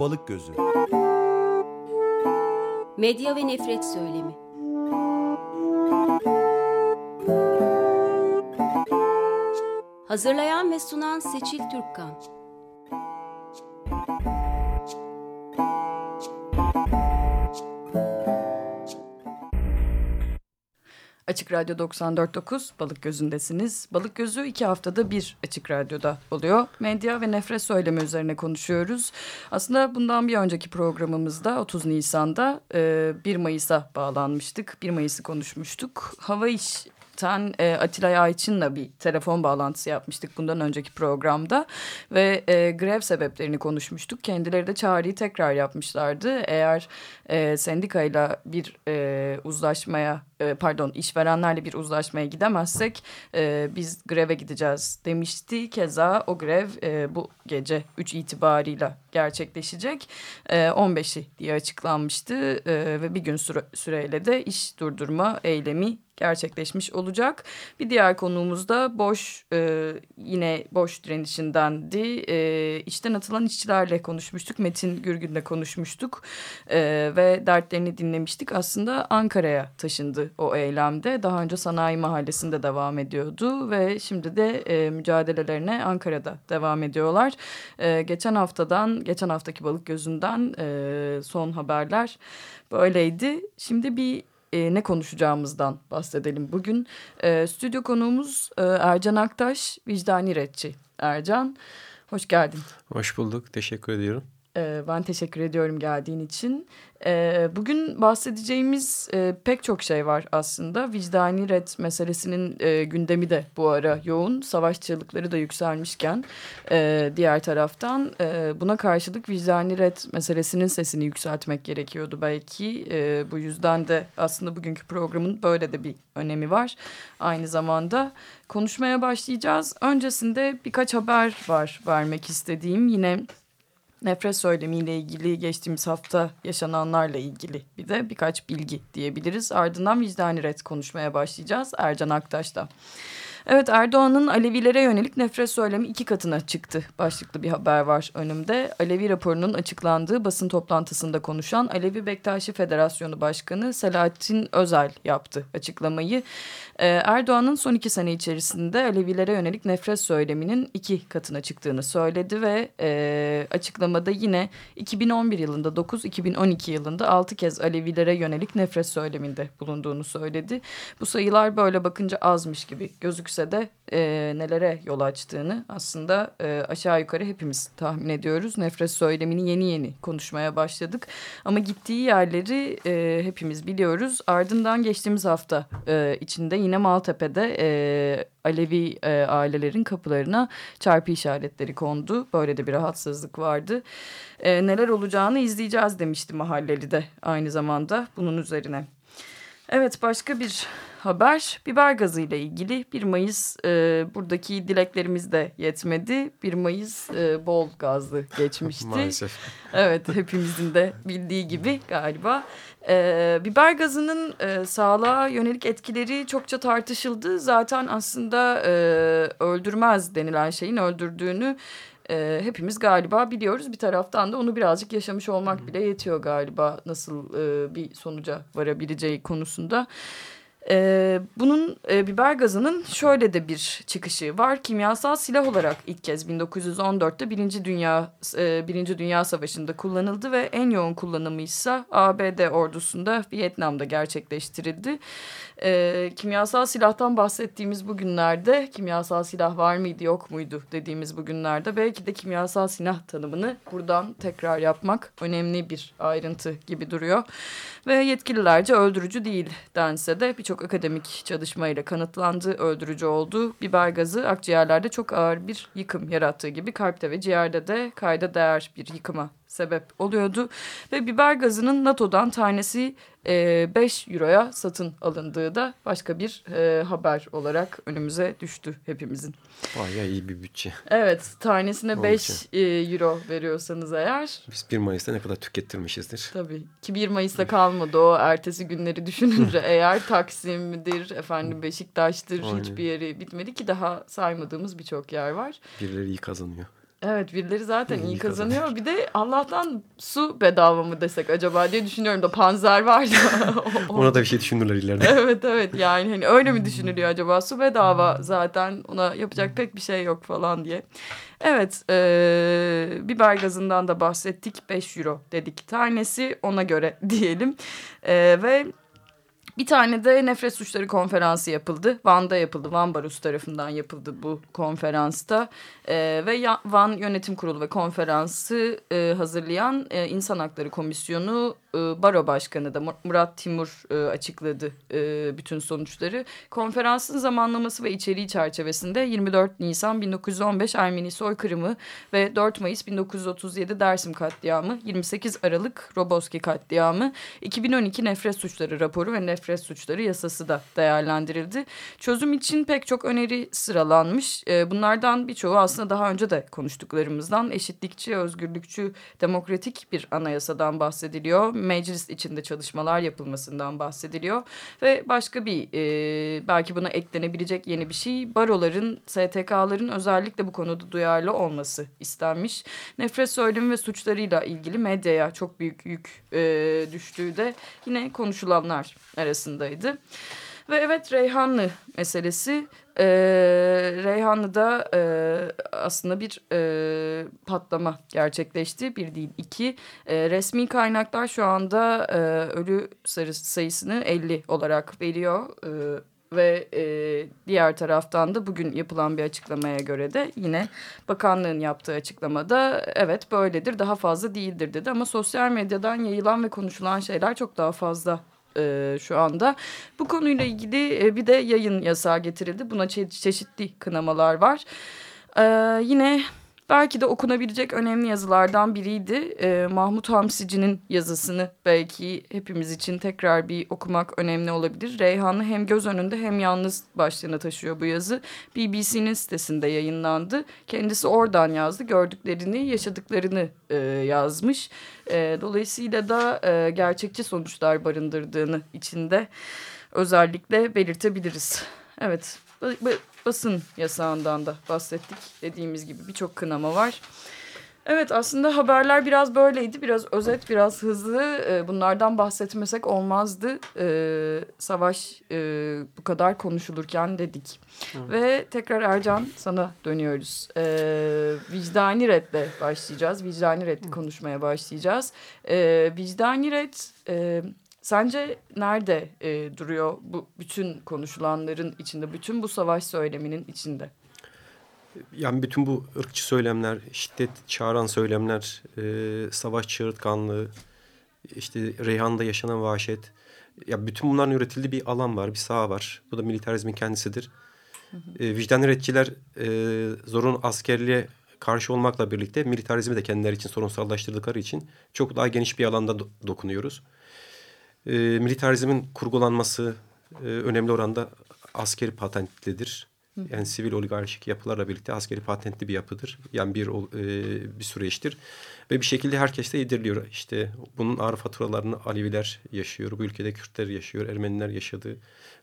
Balık Gözü. Medya ve Nefret Söylemi. Hazırlayan ve sunan Seçil Türkkan Açık Radyo 94.9 Balık Gözü'ndesiniz. Balık Gözü iki haftada bir Açık Radyo'da oluyor. Medya ve nefret söylemi üzerine konuşuyoruz. Aslında bundan bir önceki programımızda 30 Nisan'da 1 Mayıs'a bağlanmıştık. 1 Mayıs'ı konuşmuştuk. Hava iş Ten e, Atilla Ayçin'le bir telefon bağlantısı yapmıştık bundan önceki programda ve e, grev sebeplerini konuşmuştuk. Kendileri de çağrıyı tekrar yapmışlardı. Eğer e, sendikayla bir e, uzlaşmaya e, pardon işverenlerle bir uzlaşmaya gidemezsek e, biz greve gideceğiz demişti. Keza o grev e, bu gece 3 itibarıyla gerçekleşecek. E, 15'i diye açıklanmıştı e, ve bir gün süre, süreyle de iş durdurma eylemi gerçekleşmiş olacak. Bir diğer konuğumuz da boş e, yine boş direnişindendi. E, işten atılan işçilerle konuşmuştuk. Metin Gürgün'le konuşmuştuk e, ve dertlerini dinlemiştik. Aslında Ankara'ya taşındı o eylemde. Daha önce Sanayi Mahallesi'nde devam ediyordu ve şimdi de e, mücadelelerine Ankara'da devam ediyorlar. E, geçen haftadan, geçen haftaki balık gözünden e, son haberler böyleydi. Şimdi bir e, ne konuşacağımızdan bahsedelim bugün. E, stüdyo konuğumuz e, Ercan Aktaş, vicdani retçi. Ercan, hoş geldin. Hoş bulduk, teşekkür ediyorum. E, ben teşekkür ediyorum geldiğin için. E, bugün bahsedeceğimiz e, pek çok şey var aslında. Vicdani red meselesinin e, gündemi de bu ara yoğun. Savaş çığlıkları da yükselmişken e, diğer taraftan buna karşılık vicdani red meselesinin sesini yükseltmek gerekiyordu belki. Bu yüzden de aslında bugünkü programın böyle de bir önemi var. Aynı zamanda konuşmaya başlayacağız. Öncesinde birkaç haber var vermek istediğim. Yine nefret söylemiyle ilgili geçtiğimiz hafta yaşananlarla ilgili bir de birkaç bilgi diyebiliriz. Ardından vicdani ret konuşmaya başlayacağız Ercan Aktaş'ta. Evet Erdoğan'ın Alevilere yönelik nefret söylemi iki katına çıktı. Başlıklı bir haber var önümde. Alevi raporunun açıklandığı basın toplantısında konuşan Alevi Bektaşi Federasyonu Başkanı Selahattin Özel yaptı açıklamayı. Ee, Erdoğan'ın son iki sene içerisinde Alevilere yönelik nefret söyleminin iki katına çıktığını söyledi ve e, açıklamada yine 2011 yılında 9, 2012 yılında 6 kez Alevilere yönelik nefret söyleminde bulunduğunu söyledi. Bu sayılar böyle bakınca azmış gibi gözükse de e, nelere yol açtığını aslında e, aşağı yukarı hepimiz tahmin ediyoruz. Nefret söylemini yeni yeni konuşmaya başladık ama gittiği yerleri e, hepimiz biliyoruz. Ardından geçtiğimiz hafta e, içinde yine Maltepe'de e, Alevi e, ailelerin kapılarına çarpı işaretleri kondu. Böyle de bir rahatsızlık vardı. E, neler olacağını izleyeceğiz demişti mahalleli de aynı zamanda bunun üzerine. Evet başka bir haber biber gazı ile ilgili 1 Mayıs e, buradaki dileklerimiz de yetmedi. 1 Mayıs e, bol gazlı geçmişti. Maalesef. Evet hepimizin de bildiği gibi galiba. E, biber gazının e, sağlığa yönelik etkileri çokça tartışıldı. Zaten aslında e, öldürmez denilen şeyin öldürdüğünü e, hepimiz galiba biliyoruz. Bir taraftan da onu birazcık yaşamış olmak bile yetiyor galiba nasıl e, bir sonuca varabileceği konusunda. Ee, bunun e, biber gazının şöyle de bir çıkışı var. Kimyasal silah olarak ilk kez 1914'te Birinci Dünya e, Birinci Dünya Savaşı'nda kullanıldı ve en yoğun kullanımı ise ABD ordusunda Vietnam'da gerçekleştirildi. E, kimyasal silahtan bahsettiğimiz bu günlerde kimyasal silah var mıydı yok muydu dediğimiz bu günlerde belki de kimyasal silah tanımını buradan tekrar yapmak önemli bir ayrıntı gibi duruyor. Ve yetkililerce öldürücü değil dense de birçok akademik çalışmayla kanıtlandı öldürücü oldu. Biber gazı akciğerlerde çok ağır bir yıkım yarattığı gibi kalpte ve ciğerde de kayda değer bir yıkıma sebep oluyordu. Ve biber gazının NATO'dan tanesi e, 5 euroya satın alındığı da başka bir e, haber olarak önümüze düştü hepimizin. Bayağı iyi bir bütçe. Evet tanesine 5 e, euro veriyorsanız eğer. Biz 1 Mayıs'ta ne kadar tükettirmişizdir. Tabii ki 1 Mayıs'ta kalmadı o ertesi günleri düşününce eğer Taksim'dir efendim Beşiktaş'tır Aynen. hiçbir yeri bitmedi ki daha saymadığımız birçok yer var. Birileri iyi kazanıyor. Evet birileri zaten iyi kazanıyor. Bir de Allah'tan su bedava mı desek acaba diye düşünüyorum da panzer var ya. Ona da bir şey düşünürler ileride. evet evet yani hani öyle mi düşünülüyor acaba su bedava zaten ona yapacak pek bir şey yok falan diye. Evet e, biber gazından da bahsettik 5 euro dedik tanesi ona göre diyelim e, ve bir tane de nefret suçları konferansı yapıldı. Van'da yapıldı. Van Barus tarafından yapıldı bu konferansta. Ee, ve Van Yönetim Kurulu ve konferansı e, hazırlayan e, İnsan Hakları Komisyonu e, Baro Başkanı da Murat Timur e, açıkladı e, bütün sonuçları. Konferansın zamanlaması ve içeriği çerçevesinde 24 Nisan 1915 Ermeni soykırımı ve 4 Mayıs 1937 Dersim katliamı, 28 Aralık Roboski katliamı, 2012 nefret suçları raporu ve nefret suçları yasası da değerlendirildi. Çözüm için pek çok öneri sıralanmış. Bunlardan birçoğu aslında daha önce de konuştuklarımızdan eşitlikçi, özgürlükçü, demokratik bir anayasadan bahsediliyor meclis içinde çalışmalar yapılmasından bahsediliyor. Ve başka bir e, belki buna eklenebilecek yeni bir şey baroların, STK'ların özellikle bu konuda duyarlı olması istenmiş. Nefret söylemi ve suçlarıyla ilgili medyaya çok büyük yük e, düştüğü de yine konuşulanlar arasındaydı. Ve evet Reyhanlı meselesi e, Reyhanlı'da e, aslında bir e, patlama gerçekleşti. Bir değil iki. E, resmi kaynaklar şu anda e, ölü sayısını 50 olarak veriyor. E, ve e, diğer taraftan da bugün yapılan bir açıklamaya göre de yine bakanlığın yaptığı açıklamada evet böyledir daha fazla değildir dedi. Ama sosyal medyadan yayılan ve konuşulan şeyler çok daha fazla e, şu anda. Bu konuyla ilgili e, bir de yayın yasağı getirildi. Buna çe çeşitli kınamalar var. E, yine belki de okunabilecek önemli yazılardan biriydi. E, Mahmut Hamsici'nin yazısını belki hepimiz için tekrar bir okumak önemli olabilir. Reyhanlı hem göz önünde hem yalnız başlığına taşıyor bu yazı. BBC'nin sitesinde yayınlandı. Kendisi oradan yazdı. Gördüklerini, yaşadıklarını e, yazmış. E, dolayısıyla da e, gerçekçi sonuçlar barındırdığını içinde özellikle belirtebiliriz. Evet, basın yasağından da bahsettik. Dediğimiz gibi birçok kınama var. Evet aslında haberler biraz böyleydi. Biraz özet, biraz hızlı. Ee, bunlardan bahsetmesek olmazdı. Ee, savaş e, bu kadar konuşulurken dedik. Hı. Ve tekrar Ercan sana dönüyoruz. Ee, vicdani redle başlayacağız. Vicdani redle konuşmaya başlayacağız. Vicdani red... Sence nerede e, duruyor bu bütün konuşulanların içinde, bütün bu savaş söyleminin içinde? Yani bütün bu ırkçı söylemler, şiddet çağıran söylemler, e, savaş çığırtkanlığı, işte Reyhan'da yaşanan vahşet. Ya bütün bunların üretildiği bir alan var, bir saha var. Bu da militarizmin kendisidir. Hı hı. E, vicdan üreticiler e, zorun askerliğe karşı olmakla birlikte militarizmi de kendileri için sorunsallaştırdıkları için çok daha geniş bir alanda do dokunuyoruz e, militarizmin kurgulanması e, önemli oranda askeri patentlidir. Yani sivil oligarşik yapılarla birlikte askeri patentli bir yapıdır. Yani bir e, bir süreçtir. Ve bir şekilde herkes de yediriliyor. İşte bunun ağır faturalarını Aleviler yaşıyor. Bu ülkede Kürtler yaşıyor. Ermeniler yaşadı.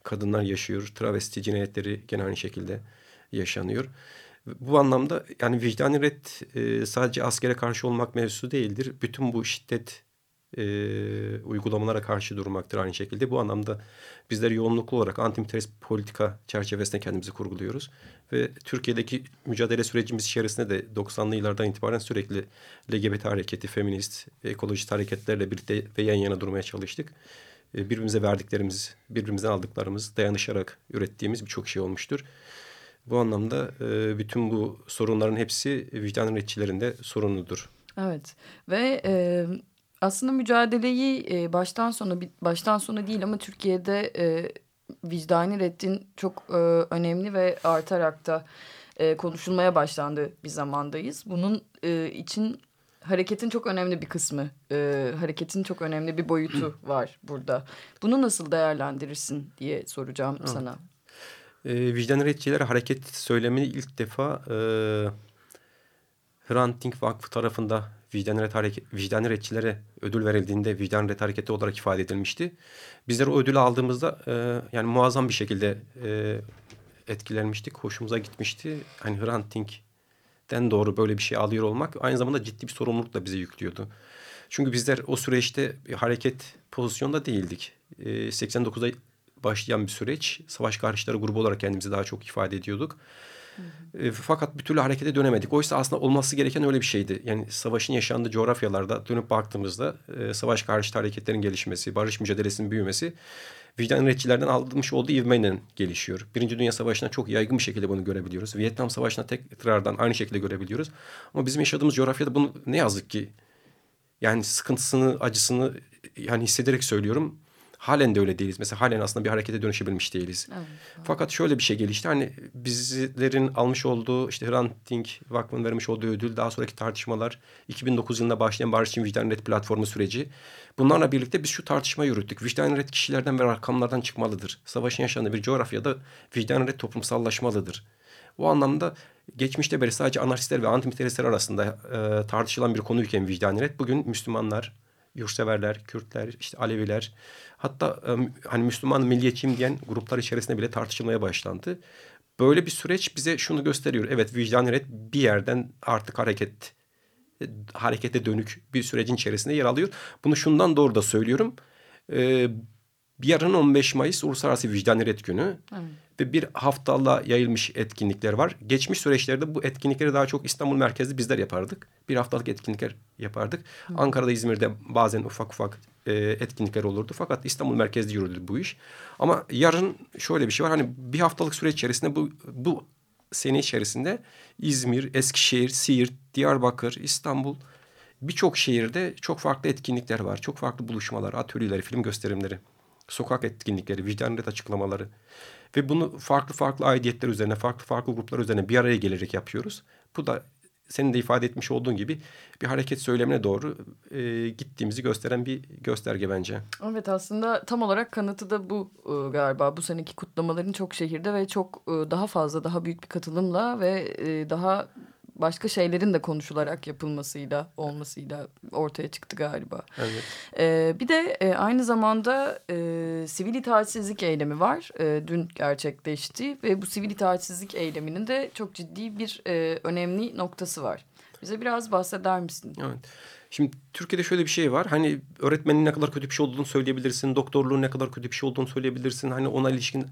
Kadınlar yaşıyor. Travesti cinayetleri gene aynı şekilde yaşanıyor. Bu anlamda yani vicdani red e, sadece askere karşı olmak mevzusu değildir. Bütün bu şiddet e, uygulamalara karşı durmaktır aynı şekilde. Bu anlamda bizler yoğunluklu olarak antimilitarist politika çerçevesinde kendimizi kurguluyoruz. Ve Türkiye'deki mücadele sürecimiz içerisinde de 90'lı yıllardan itibaren sürekli LGBT hareketi, feminist, ekolojist hareketlerle birlikte ve yan yana durmaya çalıştık. E, birbirimize verdiklerimiz, birbirimizden aldıklarımız, dayanışarak ürettiğimiz birçok şey olmuştur. Bu anlamda e, bütün bu sorunların hepsi vicdan üreticilerinde sorunudur. Evet ve e, aslında mücadeleyi e, baştan sona baştan sona değil ama Türkiye'de e, vicdani reddin çok e, önemli ve artarak da e, konuşulmaya başlandığı bir zamandayız. Bunun e, için hareketin çok önemli bir kısmı, e, hareketin çok önemli bir boyutu var burada. Bunu nasıl değerlendirirsin diye soracağım evet. sana. E, vicdan üreticileri hareket söylemini ilk defa e, Hrant Dink Vakfı tarafında vicdan ret hareket, vicdan üreticilere ödül verildiğinde vicdan ret hareketi olarak ifade edilmişti. Bizler o ödülü aldığımızda e, yani muazzam bir şekilde e, etkilenmiştik. Hoşumuza gitmişti. Hani Hrant Dink devletten doğru böyle bir şey alıyor olmak aynı zamanda ciddi bir sorumluluk da bize yüklüyordu. Çünkü bizler o süreçte hareket pozisyonda değildik. E, 89'da başlayan bir süreç. Savaş karşıtları grubu olarak kendimizi daha çok ifade ediyorduk. E, fakat bir türlü harekete dönemedik. Oysa aslında olması gereken öyle bir şeydi. Yani savaşın yaşandığı coğrafyalarda dönüp baktığımızda e, savaş karşıtı hareketlerin gelişmesi, barış mücadelesinin büyümesi vicdan üreticilerden almış olduğu ivmeyle gelişiyor. Birinci Dünya Savaşı'nda çok yaygın bir şekilde bunu görebiliyoruz. Vietnam Savaşı'na tekrardan aynı şekilde görebiliyoruz. Ama bizim yaşadığımız coğrafyada bunu ne yazık ki yani sıkıntısını, acısını yani hissederek söylüyorum Halen de öyle değiliz. Mesela halen aslında bir harekete dönüşebilmiş değiliz. Evet, Fakat şöyle bir şey gelişti. Hani bizlerin almış olduğu işte Hrant Dink Vakfı'nın vermiş olduğu ödül daha sonraki tartışmalar 2009 yılında başlayan Barış için Vicdan Red platformu süreci. Bunlarla birlikte biz şu tartışmayı yürüttük. Vicdan Red kişilerden ve rakamlardan çıkmalıdır. Savaşın yaşandığı bir coğrafyada vicdan red toplumsallaşmalıdır. O anlamda geçmişte beri sadece anarşistler ve antimilitaristler arasında e, tartışılan bir konuyken vicdan red bugün Müslümanlar, yurtseverler, Kürtler, işte Aleviler hatta hani Müslüman milliyetçiyim diyen gruplar içerisinde bile tartışılmaya başlandı. Böyle bir süreç bize şunu gösteriyor. Evet vicdan ret bir yerden artık hareket harekete dönük bir sürecin içerisinde yer alıyor. Bunu şundan doğru da söylüyorum. Ee, yarın 15 Mayıs Uluslararası Vicdan Ret Günü. Evet ve bir haftalığa yayılmış etkinlikler var. Geçmiş süreçlerde bu etkinlikleri daha çok İstanbul merkezli bizler yapardık. Bir haftalık etkinlikler yapardık. Hı. Ankara'da, İzmir'de bazen ufak ufak e, etkinlikler olurdu. Fakat İstanbul merkezli yürüdü bu iş. Ama yarın şöyle bir şey var. Hani bir haftalık süreç içerisinde bu, bu sene içerisinde İzmir, Eskişehir, Siirt, Diyarbakır, İstanbul birçok şehirde çok farklı etkinlikler var. Çok farklı buluşmalar, atölyeler, film gösterimleri, sokak etkinlikleri, vicdan açıklamaları. Ve bunu farklı farklı aidiyetler üzerine, farklı farklı gruplar üzerine bir araya gelerek yapıyoruz. Bu da senin de ifade etmiş olduğun gibi bir hareket söylemine doğru e, gittiğimizi gösteren bir gösterge bence. Evet aslında tam olarak kanıtı da bu e, galiba. Bu seneki kutlamaların çok şehirde ve çok e, daha fazla, daha büyük bir katılımla ve e, daha başka şeylerin de konuşularak yapılmasıyla olmasıyla ortaya çıktı galiba. Evet. Ee, bir de e, aynı zamanda e, sivil itaatsizlik eylemi var. E, dün gerçekleşti ve bu sivil itaatsizlik eyleminin de çok ciddi bir e, önemli noktası var. Bize biraz bahseder misin? Evet. Şimdi Türkiye'de şöyle bir şey var. Hani öğretmenin ne kadar kötü bir şey olduğunu söyleyebilirsin. Doktorluğun ne kadar kötü bir şey olduğunu söyleyebilirsin. Hani ona ilişkin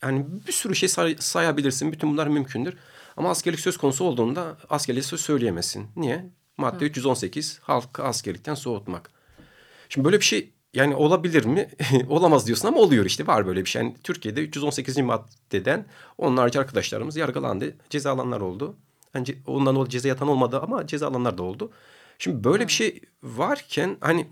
hani bir sürü şey say sayabilirsin. Bütün bunlar mümkündür. Ama askerlik söz konusu olduğunda askerliği söz söyleyemezsin. Niye? Madde Hı. 318 halkı askerlikten soğutmak. Şimdi böyle bir şey yani olabilir mi? Olamaz diyorsun ama oluyor işte var böyle bir şey. Yani Türkiye'de 318. maddeden onlarca arkadaşlarımız yargılandı. Cezalanlar oldu. Yani ondan dolayı ceza yatan olmadı ama cezalanlar da oldu. Şimdi böyle bir şey varken hani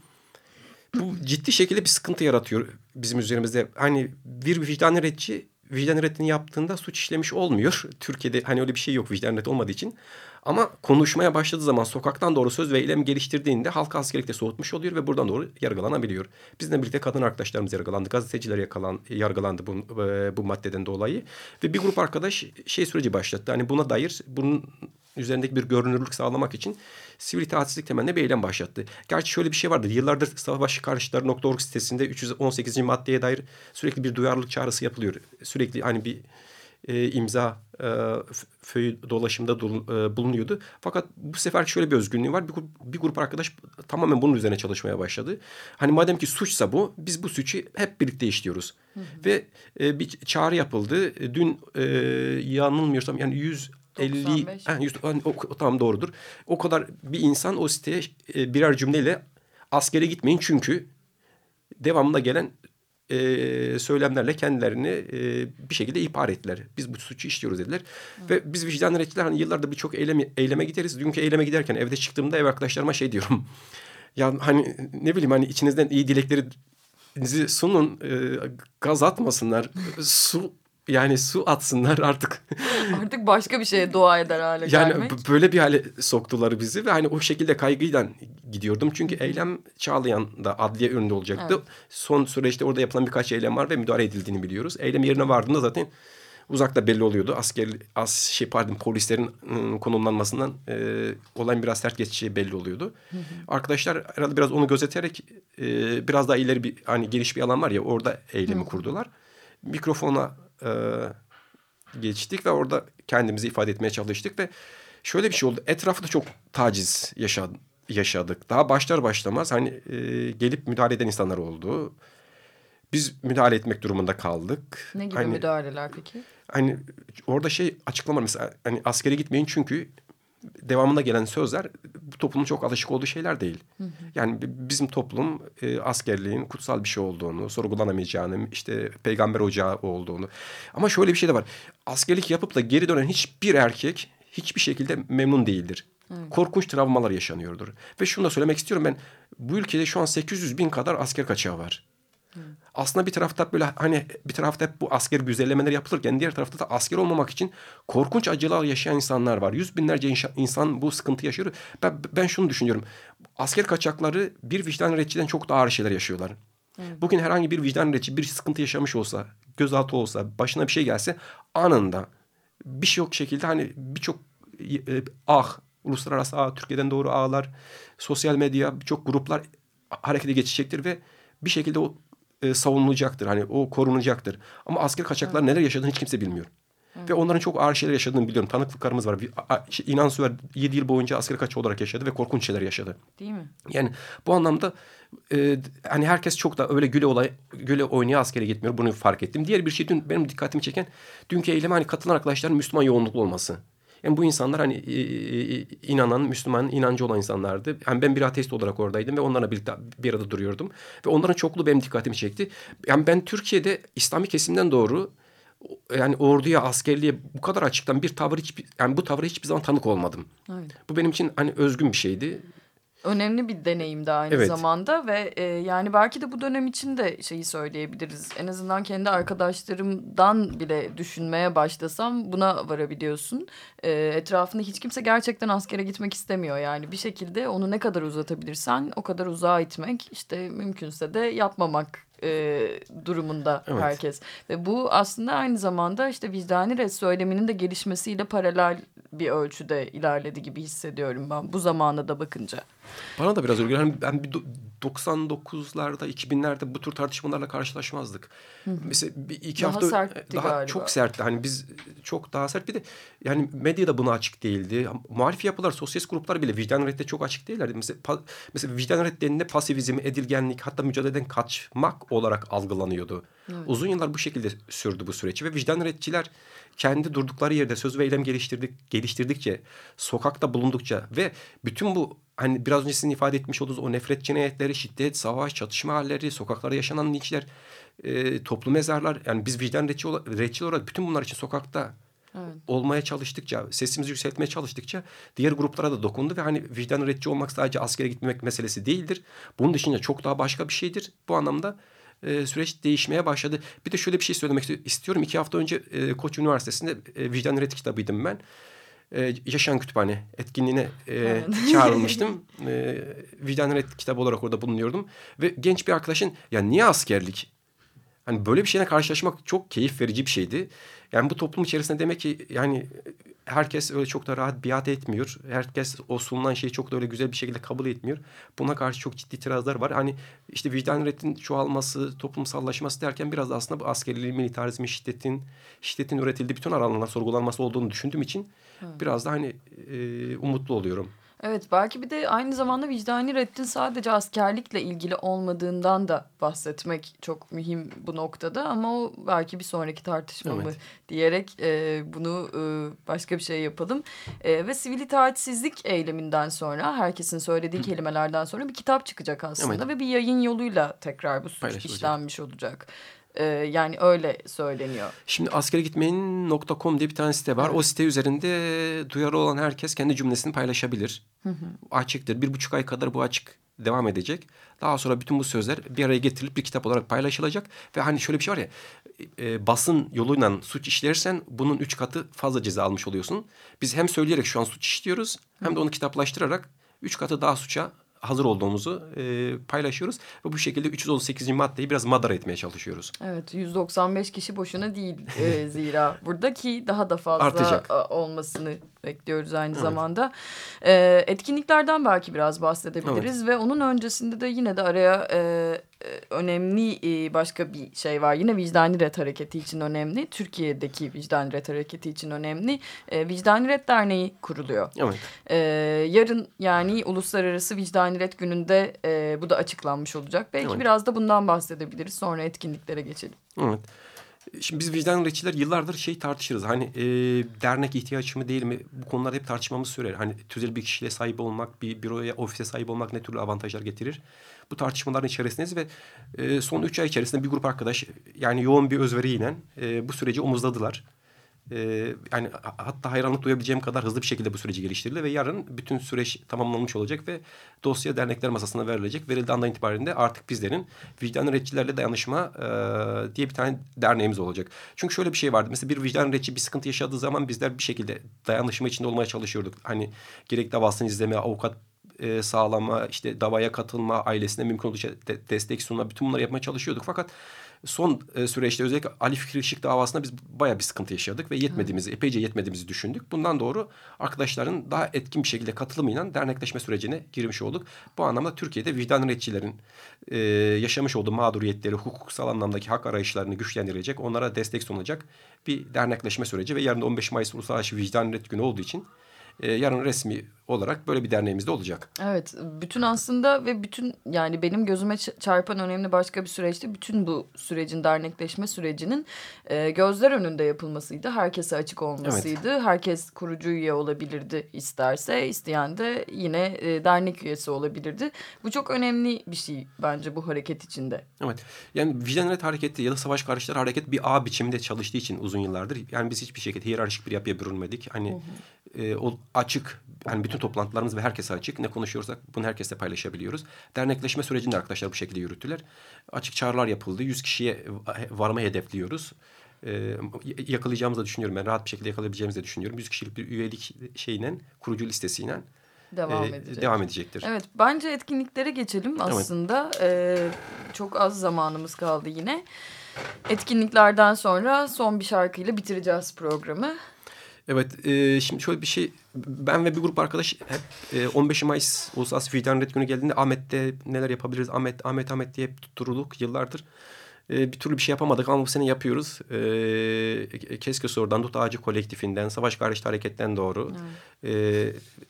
bu ciddi şekilde bir sıkıntı yaratıyor bizim üzerimizde. Hani bir vicdan retçi vicdan reddini yaptığında suç işlemiş olmuyor. Türkiye'de hani öyle bir şey yok vicdan reddi olmadığı için. Ama konuşmaya başladığı zaman sokaktan doğru söz ve eylem geliştirdiğinde halka askerlikte soğutmuş oluyor ve buradan doğru yargılanabiliyor. Bizle birlikte kadın arkadaşlarımız yargılandı. Gazeteciler yakalan, yargılandı bu, e, bu maddeden dolayı. Ve bir grup arkadaş şey süreci başlattı. Hani buna dair bunun üzerindeki bir görünürlük sağlamak için sivil itaatsizlik temelinde bir eylem başlattı. Gerçi şöyle bir şey vardı. Yıllardır savaş karşıtları.org sitesinde 318. maddeye dair sürekli bir duyarlılık çağrısı yapılıyor. Sürekli hani bir e, imza e, föyü dolaşımda do, e, bulunuyordu. Fakat bu sefer şöyle bir özgünlüğü var. Bir, bir grup arkadaş tamamen bunun üzerine çalışmaya başladı. Hani madem ki suçsa bu, biz bu suçu hep birlikte işliyoruz. Hı hı. Ve e, bir çağrı yapıldı. Dün e, yanılmıyorsam yani 100 50 ha, 100, o, o, tamam doğrudur. O kadar bir insan o siteye e, birer cümleyle askere gitmeyin çünkü devamında gelen e, söylemlerle kendilerini e, bir şekilde ihbar ettiler. Biz bu suçu işliyoruz dediler. Hı. Ve biz vicdan üreticiler hani yıllarda birçok eyleme, eyleme gideriz. Dünkü eyleme giderken evde çıktığımda ev arkadaşlarıma şey diyorum. ya hani ne bileyim hani içinizden iyi dilekleri sunun e, gaz atmasınlar su yani su atsınlar artık. artık başka bir şeye dua eder hale yani gelmek. Yani böyle bir hale soktular bizi ve hani o şekilde kaygıyla gidiyordum. Çünkü eylem Çağlayan da adliye önünde olacaktı. Evet. Son süreçte orada yapılan birkaç eylem var ve müdahale edildiğini biliyoruz. Eylem yerine vardığında zaten uzakta belli oluyordu. Asker, as, şey pardon polislerin ıı, konumlanmasından e, olayın biraz sert geçeceği belli oluyordu. Hı hı. Arkadaşlar herhalde biraz onu gözeterek e, biraz daha ileri bir hani geniş bir alan var ya orada eylemi hı. kurdular. Mikrofona e, geçtik ve orada kendimizi ifade etmeye çalıştık ve şöyle bir şey oldu. Etrafta çok taciz yaşadı, yaşadık. Daha başlar başlamaz hani e, gelip müdahale eden insanlar oldu. Biz müdahale etmek durumunda kaldık. Ne gibi hani, müdahaleler peki? Hani orada şey açıklama mesela hani askere gitmeyin çünkü devamında gelen sözler bu toplumun çok alışık olduğu şeyler değil. Hı hı. Yani bizim toplum e, askerliğin kutsal bir şey olduğunu, sorgulanamayacağını, işte peygamber ocağı olduğunu. Ama şöyle bir şey de var. Askerlik yapıp da geri dönen hiçbir erkek hiçbir şekilde memnun değildir. Evet. Korkunç travmalar yaşanıyordur. Ve şunu da söylemek istiyorum ben bu ülkede şu an 800 bin kadar asker kaçağı var. Aslında bir tarafta böyle hani bir tarafta hep bu asker güzellemeler yapılırken diğer tarafta da asker olmamak için korkunç acılar yaşayan insanlar var. Yüz binlerce insan bu sıkıntı yaşıyor. Ben, ben şunu düşünüyorum. Asker kaçakları bir vicdan retçiden çok daha ağır şeyler yaşıyorlar. Evet. Bugün herhangi bir vicdan retçi bir sıkıntı yaşamış olsa, gözaltı olsa, başına bir şey gelse anında bir şey yok şekilde hani birçok e, ah, uluslararası ağ, Türkiye'den doğru ağlar, sosyal medya, birçok gruplar harekete geçecektir ve bir şekilde o e, savunulacaktır. Hani o korunacaktır. Ama asker kaçaklar evet. neler yaşadığını hiç kimse bilmiyor. Evet. Ve onların çok ağır şeyler yaşadığını biliyorum. Tanıklıklarımız var. Şey, İnan Süver 7 yıl boyunca asker kaçağı olarak yaşadı ve korkunç şeyler yaşadı. Değil mi? Yani bu anlamda e, hani herkes çok da öyle güle olay güle oynaya askere gitmiyor. Bunu fark ettim. Diğer bir şey dün benim dikkatimi çeken dünkü eyleme hani katılan arkadaşların Müslüman yoğunluklu olması. Yani bu insanlar hani inanan, Müslüman, inancı olan insanlardı. Yani ben bir ateist olarak oradaydım ve onlarla birlikte bir arada duruyordum. Ve onların çokluğu benim dikkatimi çekti. Yani ben Türkiye'de İslami kesimden doğru yani orduya, askerliğe bu kadar açıktan bir tavır hiçbir yani bu tavra hiçbir zaman tanık olmadım. Evet. Bu benim için hani özgün bir şeydi önemli bir deneyim de aynı evet. zamanda ve e, yani belki de bu dönem için de şeyi söyleyebiliriz. En azından kendi arkadaşlarımdan bile düşünmeye başlasam buna varabiliyorsun. E, etrafında hiç kimse gerçekten askere gitmek istemiyor. Yani bir şekilde onu ne kadar uzatabilirsen o kadar uzağa itmek işte mümkünse de yapmamak e, durumunda evet. herkes. Ve bu aslında aynı zamanda işte vicdani red söyleminin de gelişmesiyle paralel bir ölçüde ilerledi gibi hissediyorum ben bu zamana da bakınca. Bana da biraz öyle. Yani ben bir 99'larda 2000'lerde bu tür tartışmalarla karşılaşmazdık. Hı hı. Mesela bir iki daha hafta sertti daha galiba. çok sertti. Hani biz çok daha sert bir de yani medya da buna açık değildi. Muhalif yapılar, sosyalist gruplar bile vicdan redde çok açık değillerdi. Mesela, mesela vicdan reddlerinde pasivizm, edilgenlik hatta mücadeleden kaçmak olarak algılanıyordu. Evet. Uzun yıllar bu şekilde sürdü bu süreç ve vicdan redçiler kendi durdukları yerde söz ve eylem geliştirdik, geliştirdikçe, sokakta bulundukça ve bütün bu hani biraz önce sizin ifade etmiş olduğunuz o nefret cinayetleri, şiddet, savaş, çatışma halleri, sokaklarda yaşanan linçler, e, toplu mezarlar yani biz vicdan reçi, reçil olarak bütün bunlar için sokakta Evet. olmaya çalıştıkça, sesimizi yükseltmeye çalıştıkça diğer gruplara da dokundu ve hani vicdan reddici olmak sadece askere gitmemek meselesi değildir. Bunun dışında çok daha başka bir şeydir. Bu anlamda e, süreç değişmeye başladı. Bir de şöyle bir şey söylemek istiyorum. İki hafta önce e, Koç Üniversitesi'nde e, vicdan red kitabıydım ben. E, Yaşayan Kütüphane etkinliğine e, çağrılmıştım. e, vicdan red kitabı olarak orada bulunuyordum. Ve genç bir arkadaşın ya niye askerlik? Hani böyle bir şeyle karşılaşmak çok keyif verici bir şeydi. Yani bu toplum içerisinde demek ki yani herkes öyle çok da rahat biat etmiyor. Herkes o sunulan şeyi çok da öyle güzel bir şekilde kabul etmiyor. Buna karşı çok ciddi itirazlar var. Hani işte vicdan reddin çoğalması, toplumsallaşması derken biraz da aslında bu askeriliğin, militarizmin, şiddetin, şiddetin üretildiği bütün alanlar sorgulanması olduğunu düşündüğüm için Hı. biraz da hani e, umutlu oluyorum. Evet belki bir de aynı zamanda vicdani reddin sadece askerlikle ilgili olmadığından da bahsetmek çok mühim bu noktada ama o belki bir sonraki tartışma evet. diyerek e, bunu e, başka bir şey yapalım. E, ve sivil itaatsizlik eyleminden sonra herkesin söylediği kelimelerden sonra bir kitap çıkacak aslında evet. ve bir yayın yoluyla tekrar bu suç işlenmiş olacak. Ee, yani öyle söyleniyor. Şimdi askere gitmeyin.com diye bir tane site var. Evet. O site üzerinde duyarlı olan herkes kendi cümlesini paylaşabilir. Hı hı. Açıktır. Bir buçuk ay kadar bu açık devam edecek. Daha sonra bütün bu sözler bir araya getirilip bir kitap olarak paylaşılacak. Ve hani şöyle bir şey var ya e, basın yoluyla suç işlersen bunun üç katı fazla ceza almış oluyorsun. Biz hem söyleyerek şu an suç işliyoruz hem de onu kitaplaştırarak üç katı daha suça hazır olduğumuzu e, paylaşıyoruz. Ve bu şekilde 338. maddeyi biraz madara etmeye çalışıyoruz. Evet 195 kişi boşuna değil e, zira. Buradaki daha da fazla Artacak. olmasını bekliyoruz aynı evet. zamanda. E, etkinliklerden belki biraz bahsedebiliriz. Evet. Ve onun öncesinde de yine de araya... E, önemli e, başka bir şey var. Yine vicdani ret hareketi için önemli. Türkiye'deki vicdani ret hareketi için önemli. E, vicdani ret derneği kuruluyor. Evet. E, yarın yani Uluslararası Vicdani Ret Günü'nde e, bu da açıklanmış olacak. Belki Evet. biraz da bundan bahsedebiliriz. Sonra etkinliklere geçelim. Evet. Şimdi biz vicdan üreticiler yıllardır şey tartışırız. Hani e, dernek ihtiyaç mı değil mi? Bu konularda hep tartışmamız sürer. Hani tüzel bir kişiyle sahip olmak, bir büroya, ofise sahip olmak ne türlü avantajlar getirir? Bu tartışmaların içerisindeyiz ve e, son üç ay içerisinde bir grup arkadaş yani yoğun bir özveriyle e, bu süreci omuzladılar. E, yani ha- hatta hayranlık duyabileceğim kadar hızlı bir şekilde bu süreci geliştirildi ve yarın bütün süreç tamamlanmış olacak ve dosya dernekler masasına verilecek. Verildiği andan itibaren de artık bizlerin vicdan üreticilerle dayanışma e, diye bir tane derneğimiz olacak. Çünkü şöyle bir şey vardı. Mesela bir vicdan üretici bir sıkıntı yaşadığı zaman bizler bir şekilde dayanışma içinde olmaya çalışıyorduk. Hani gerek davasını izleme, avukat e, sağlama, işte davaya katılma, ailesine mümkün olduğu de- destek sunma, bütün bunları yapmaya çalışıyorduk. Fakat son e, süreçte özellikle Ali Fikri Işık davasında biz bayağı bir sıkıntı yaşadık ve yetmediğimizi, epeyce yetmediğimizi düşündük. Bundan doğru arkadaşların daha etkin bir şekilde katılımıyla dernekleşme sürecine girmiş olduk. Bu anlamda Türkiye'de vicdan üreticilerin e, yaşamış olduğu mağduriyetleri, hukuksal anlamdaki hak arayışlarını güçlendirecek, onlara destek sunacak bir dernekleşme süreci ve yarın da 15 Mayıs Uluslararası Vicdan Üret Günü olduğu için e, yarın resmi olarak böyle bir derneğimiz de olacak. Evet, bütün aslında ve bütün yani benim gözüme çarpan önemli başka bir süreçti. Bütün bu sürecin dernekleşme sürecinin e, gözler önünde yapılmasıydı. Herkese açık olmasıydı. Herkes kurucu üye olabilirdi isterse. isteyen de yine e, dernek üyesi olabilirdi. Bu çok önemli bir şey bence bu hareket içinde. Evet. Yani vicdan hareketi ya da savaş karşıtları hareket bir ağ biçiminde çalıştığı için uzun yıllardır. Yani biz hiçbir şekilde hiyerarşik bir yapıya bürünmedik. Hani e, o açık yani bütün toplantılarımız ve herkese açık. Ne konuşuyorsak bunu herkesle paylaşabiliyoruz. Dernekleşme sürecinde arkadaşlar bu şekilde yürüttüler. Açık çağrılar yapıldı. 100 kişiye varmayı hedefliyoruz. E, yakalayacağımızı da düşünüyorum. Ben rahat bir şekilde yakalayabileceğimizi de düşünüyorum. 100 kişilik bir üyelik şeyle, kurucu listesiyle Devam e, edecek. devam edecektir. Evet bence etkinliklere geçelim aslında. Ee, çok az zamanımız kaldı yine. Etkinliklerden sonra son bir şarkıyla bitireceğiz programı. Evet, e, şimdi şöyle bir şey, ben ve bir grup arkadaş hep e, 15 Mayıs Uluslararası Vicdan Red Günü geldiğinde Ahmet'te neler yapabiliriz, Ahmet, Ahmet, Ahmet diye hep tutturduk yıllardır. E, bir türlü bir şey yapamadık ama bu sene yapıyoruz. E, Keşke Soru'dan, Dut Ağacı Kolektifinden, Savaş Karşıtı Hareket'ten doğru. E,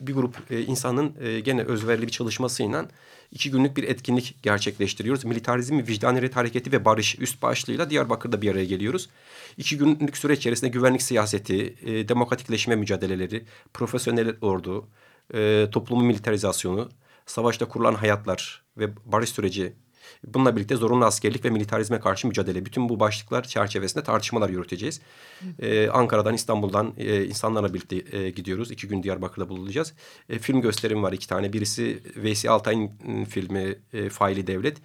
bir grup e, insanın e, gene özverili bir çalışmasıyla iki günlük bir etkinlik gerçekleştiriyoruz. Militarizm, Vicdani Red Hareketi ve Barış üst başlığıyla Diyarbakır'da bir araya geliyoruz. İki günlük süreç içerisinde güvenlik siyaseti, e, demokratikleşme mücadeleleri, profesyonel ordu, e, toplumun militarizasyonu, savaşta kurulan hayatlar ve barış süreci Bununla birlikte zorunlu askerlik ve militarizme karşı mücadele. Bütün bu başlıklar çerçevesinde tartışmalar yürüteceğiz. Ee, Ankara'dan, İstanbul'dan e, insanlarla birlikte e, gidiyoruz. İki gün Diyarbakır'da bulunacağız. E, film gösterim var iki tane. Birisi Veysi Altay'ın filmi e, Faili Devlet.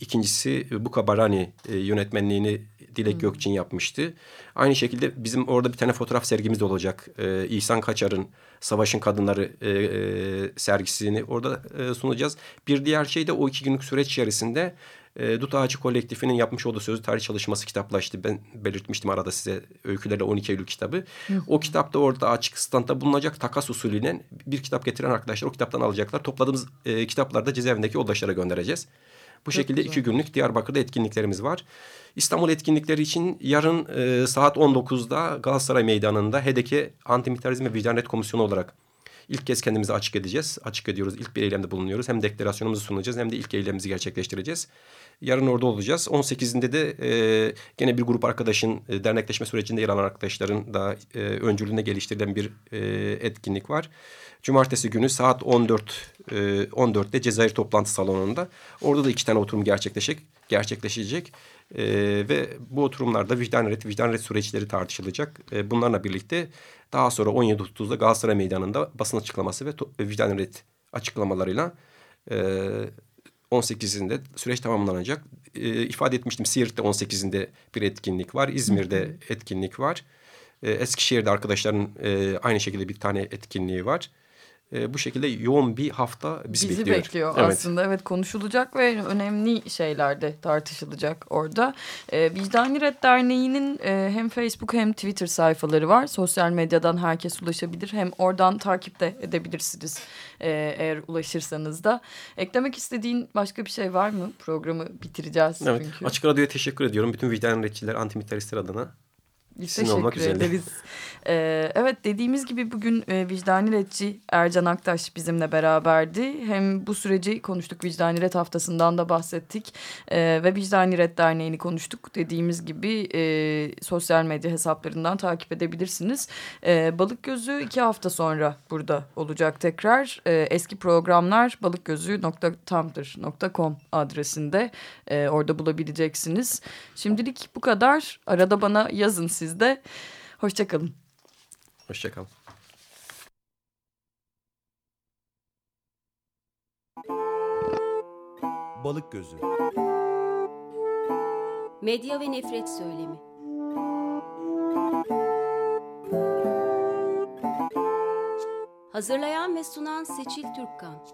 İkincisi e, Buka Barani e, yönetmenliğini Dilek Gökçin yapmıştı. Aynı şekilde bizim orada bir tane fotoğraf sergimiz de olacak. E, İhsan Kaçar'ın Savaşın Kadınları e, e, sergisini orada e, sunacağız. Bir diğer şey de o iki günlük süreç içerisinde e, Dut Ağacı Kolektifinin yapmış olduğu sözlü tarih çalışması kitaplaştı. Ben belirtmiştim arada size öykülerle 12 Eylül kitabı. O kitapta orada açık standta bulunacak takas usulüyle bir kitap getiren arkadaşlar o kitaptan alacaklar. Topladığımız e, kitapları da cezaevindeki yoldaşlara göndereceğiz. Bu şekilde güzel. iki günlük Diyarbakır'da etkinliklerimiz var. İstanbul etkinlikleri için yarın e, saat 19'da Galatasaray Meydanı'nda HDK Antimilitarizm ve Vicdanet Komisyonu olarak ilk kez kendimizi açık edeceğiz. Açık ediyoruz. İlk bir eylemde bulunuyoruz. Hem deklarasyonumuzu sunacağız hem de ilk eylemimizi gerçekleştireceğiz. Yarın orada olacağız. 18'inde de e, gene bir grup arkadaşın e, dernekleşme sürecinde yer alan arkadaşların da e, öncülüğünde geliştirilen bir e, etkinlik var. Cumartesi günü saat 14 e, 14'te Cezayir toplantı salonunda. Orada da iki tane oturum gerçekleşecek. Gerçekleşecek. E, ve bu oturumlarda vicdan ret, vicdan ret süreçleri tartışılacak. E, bunlarla birlikte daha sonra 17.30'da Galatasaray Meydanı'nda basın açıklaması ve ve vicdan ret açıklamalarıyla e, 18'inde süreç tamamlanacak. E, ifade etmiştim Siirt'te 18'inde bir etkinlik var. İzmir'de etkinlik var. E, Eskişehir'de arkadaşların e, aynı şekilde bir tane etkinliği var. E, bu şekilde yoğun bir hafta bizi, bizi bekliyor. bekliyor evet. aslında. Evet konuşulacak ve önemli şeyler de tartışılacak orada. E, Vicdani Red Derneği'nin e, hem Facebook hem Twitter sayfaları var. Sosyal medyadan herkes ulaşabilir. Hem oradan takip de edebilirsiniz e, eğer ulaşırsanız da. Eklemek istediğin başka bir şey var mı? Programı bitireceğiz Evet. çünkü. Açık Radyo'ya teşekkür ediyorum. Bütün vicdan redçiler, antimilitaristler adına. Olmak teşekkür üzere. ederiz. Ee, evet dediğimiz gibi bugün e, vicdani retçi Ercan Aktaş bizimle beraberdi. Hem bu süreci konuştuk vicdani ret haftasından da bahsettik. Ee, ve vicdani ret derneğini konuştuk. Dediğimiz gibi e, sosyal medya hesaplarından takip edebilirsiniz. E, Balık Gözü iki hafta sonra burada olacak tekrar. E, eski programlar balıkgözü.tumblr.com adresinde e, orada bulabileceksiniz. Şimdilik bu kadar. Arada bana yazın siz de. Hoşçakalın. Hoşçakalın. Balık Gözü Medya ve Nefret Söylemi Hazırlayan ve sunan Seçil Türkkan